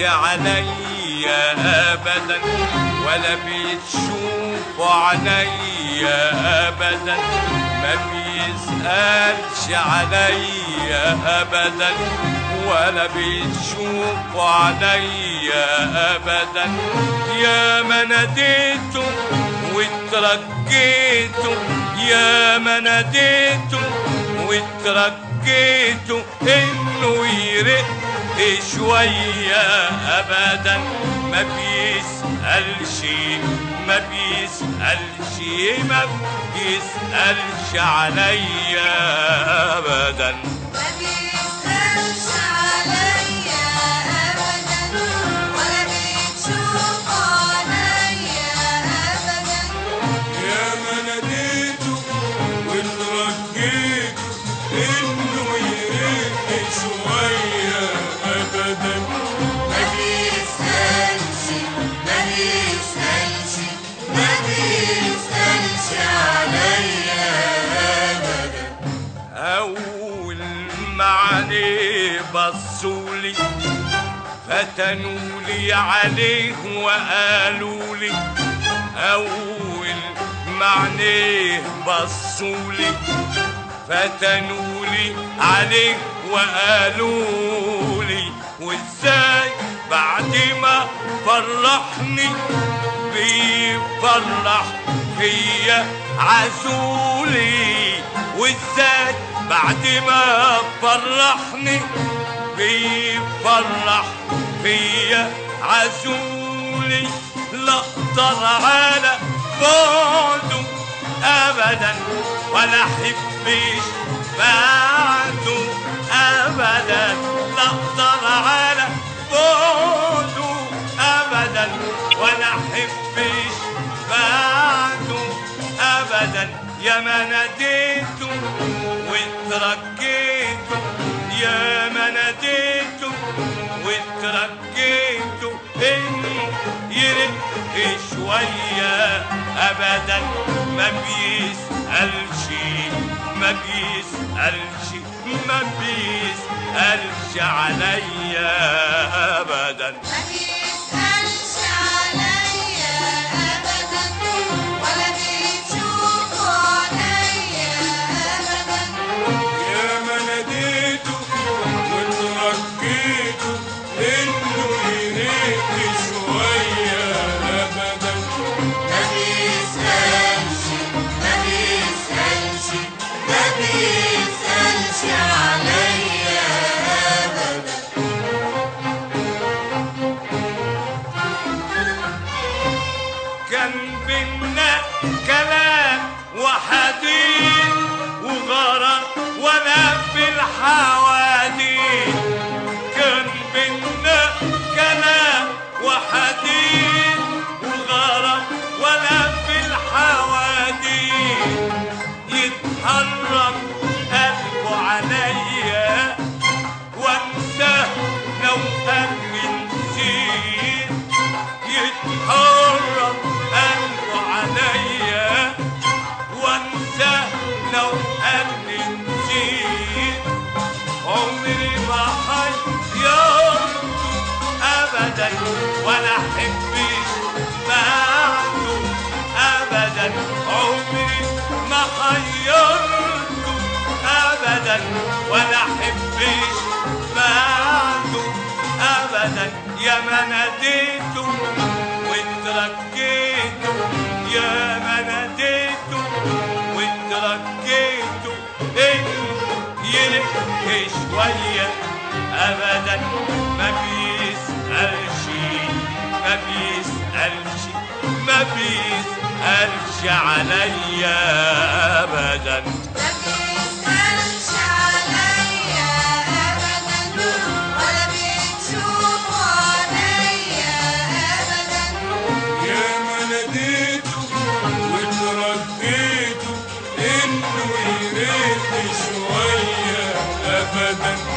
عليا ابدا ولا بيشوف عليا ابدا ما بيسألش عليا ابدا ولا بيشوف عليا ابدا يا ما ناديته واترجيته يا ما ناديته واترجيته انه يرق شوية أبدا. ما بيسأل بيسألش ما بيسأل بيسألش ما بيسألش عليا أبدا. عليه بصولي فتنولي عليه وقالوا لي أول ما عليه بصولي فتنولي عليه وقالوا لي وازاي بعد ما فرحني بيفرح فيا عزولي. وازاي بعد ما فرحني بيفرح فيا عزولي لا اقدر على بعده ابدا ولا احبش بعده ابدا لا اقدر على ابدا ما بيسالش ما بيسالش ما بيسالش عليا ابدا ما بيسألش كان بينا كلام وحديث وغرام ولا في الحواديت كان بينا كلام وحديث وغرام ولا في الحواديت يتحرك قلبه عليا ابدا ولا احبش بعده ابدا عمري ما حيرته ابدا ولا احبش بعده ابدا يا ما ناديته واترجيته يا ما ناديته واترجيته انه يلف شويه ابدا بيسالش عليا ابدا ما بيسألش أبدا أبدا.